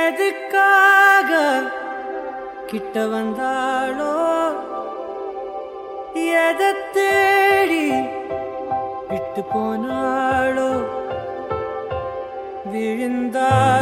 எதுக்காக கிட்ட வந்தாளோ எதை தேடி விட்டு போனாளோ விழுந்தாள்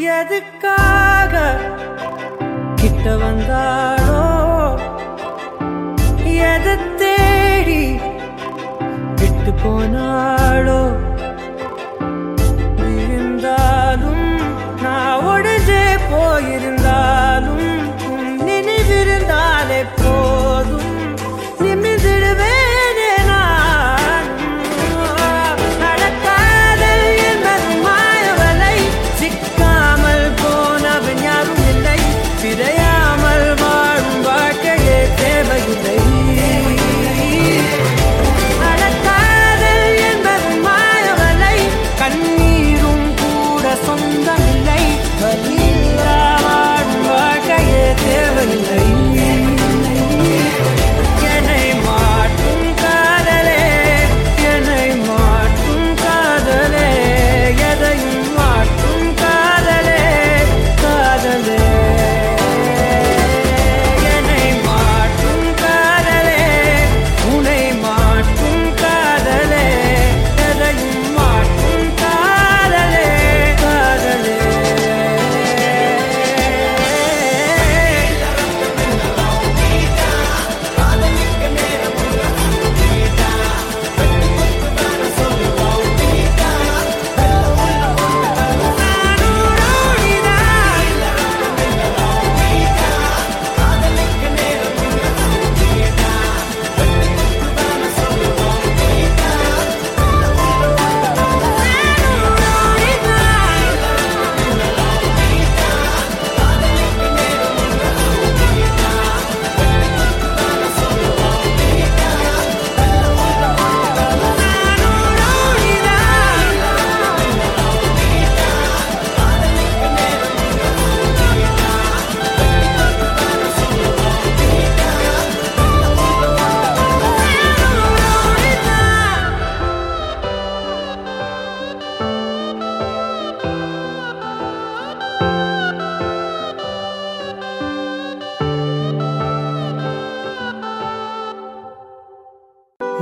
எதுக்காக கிட்ட வந்தாளோ? எதை தேடி விட்டு போனாள்?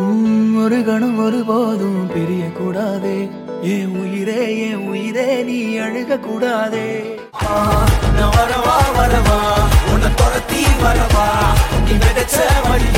ஒரு கணம் ஒரு போதும் பிரிய கூடாதே என் உயிரே என் உயிரே நீ அழுக கூடாதே வரவா வரவா உன்னை துரத்தி வரவா நீ விதைச்ச வழி